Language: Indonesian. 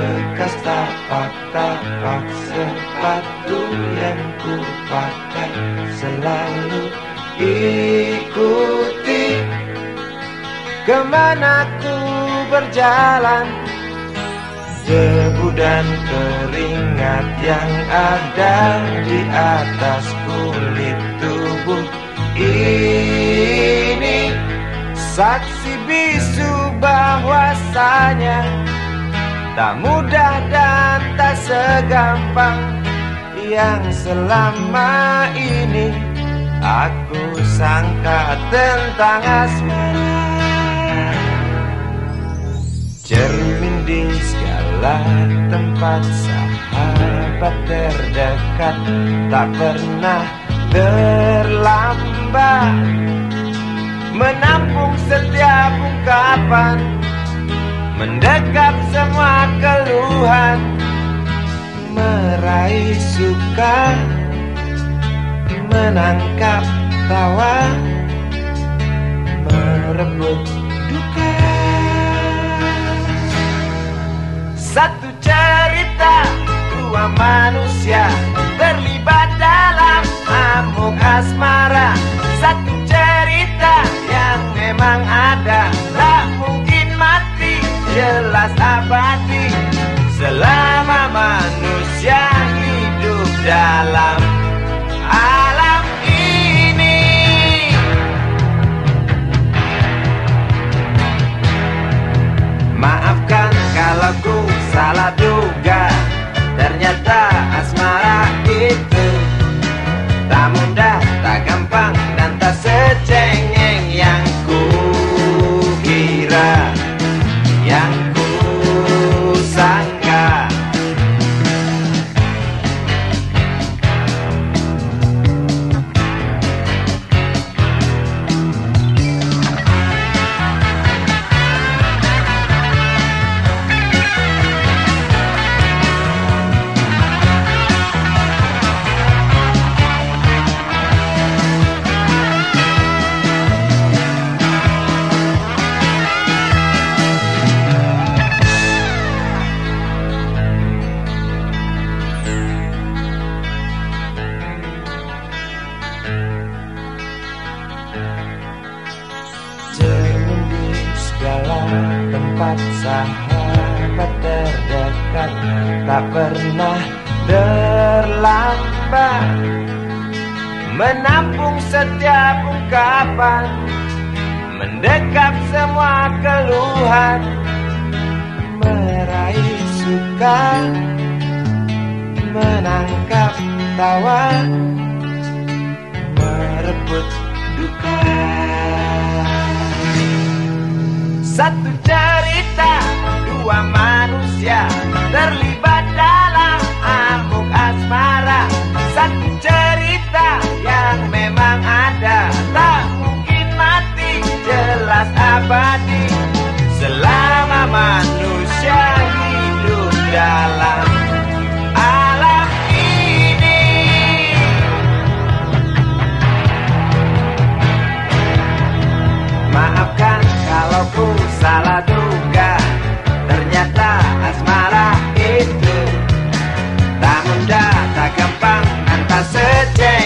bekas tapak-tapak sepatu yang ku pakai selalu ikuti. Ke mana ku berjalan? Debu dan keringat yang ada di atas kulit tubuh ini. Saksi bisu bahwasanya Tak mudah dan tak segampang Yang selama ini Aku sangka tentang asmara. Cermin di segala tempat Sahabat terdekat Tak pernah terlambat. Menampung setiap ungkapan Mendekap semua keluhan Meraih suka Menangkap tawa Merebut Satu tempat sahabat terdekat Tak pernah terlambat Menampung setiap ungkapan Mendekap semua keluhan. Meraih suka Menangkap tawa. Merebut duka. Satu cerita jiwa manusia terlibat dalam amuk asmara. Saat day.